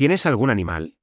¿Tienes algún animal?